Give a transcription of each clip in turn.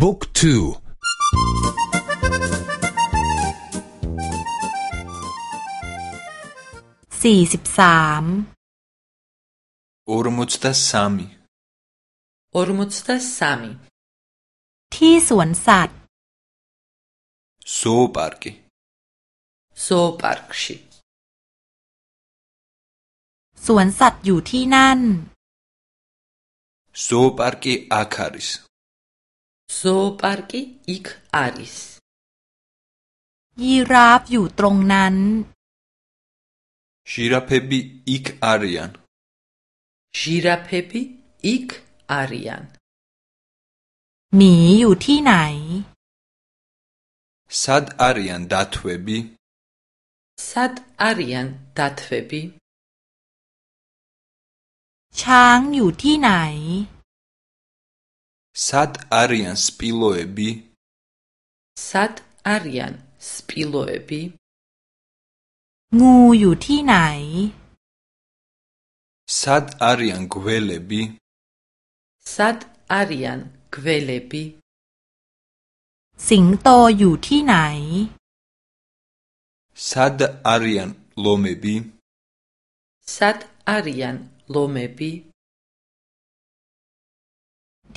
บุ๊กทู สี่สิบสามอรมุตตสซามิอรมุตตสซามิที่สวนสัตว์ซูปาร์กิซูปาร์กชิสวนสัตว์อยู่ที่นั่นซูปาร์กิอาคาริส ზოოპარკი იქ არის. ยีราฟอยู่ตรงนั้น ჟირაფები იქ არიან. ჟირაფები იქ არიან. หมีอยู่ที่ไหน სად არიან დათვები? სად არიან დათვები? ช้างอยู่ที่ไหน Сад арян спилоები Сад арян спилоები Ну ю ти най Сад арян гველები Сад арян гველები Сингто ю ти най Сад арян ломები Сад арян ломები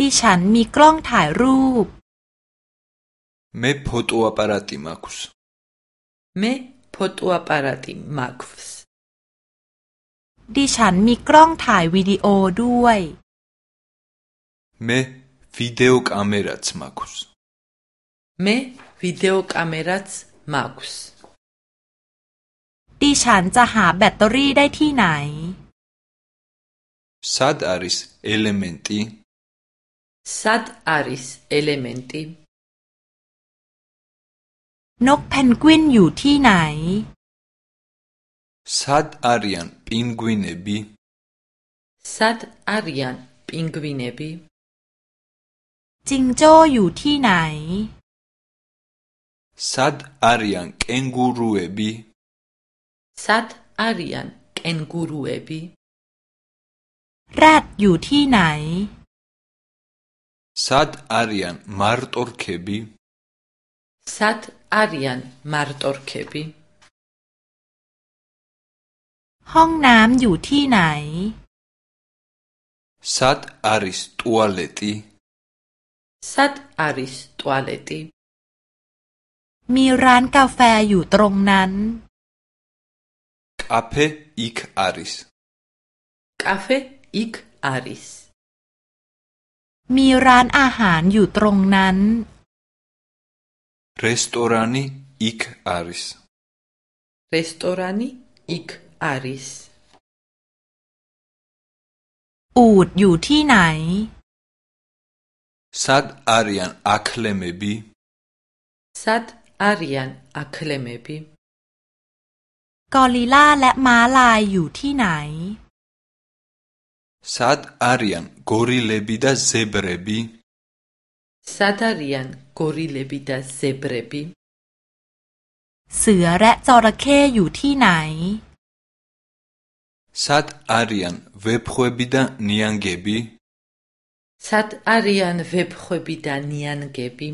ดิฉันมีกล้องถ่ายรูป მე ფოტოაპარატი მაქვს. მე ფოტოაპარატი მაქვს. ดิฉันมีกล้องถ่ายวิดีโอด้วย მე ვიდეოკამერაც მაქვს. მე ვიდეოკამერაც მაქვს. ดิฉันจะหาแบตเตอรี่ได้ที่ไหน სად არის ელემენტი? Sad aris elementi. Nok penguin yu ti nai? Sad arian pinguinebi. Sad arian pinguinebi. Jingzhou yu ti nai? Sad arian kenguruebi. Sad arian kenguruebi. Rat yu ti nai? სად არიან მარტორქები? სად არიან მ ა რ ტ ร์เคบีห้องน้ำอยู่ที่ไหนาริสตัวเลติสัต ს ์อาริสตัวเลติมีร้านกาแฟอยู่ตรงนั้น კაფე იქ არის. კ ა อ ე กอาริสมีร้านอาหารอยู่ตรงนั้นรีสตอรานีอิกอาริสรีสตอรานีอิกอาริสอูดอยู่ที่ไหนซัดอาริยันอะคลเมบีซัดอาริยันอะคลเมบี กอริล่าและม้าลายอยู่ที่ไหน Sad arian gorilebi da zebrebi? Sad arian gorilebi da zebrebi? เสือและจระเข้อยู่ที่ไหนซัดอารียนเว็บควบิดาเนียงเกบีซัดอารียนเว็บควบิดาเนียงเกบี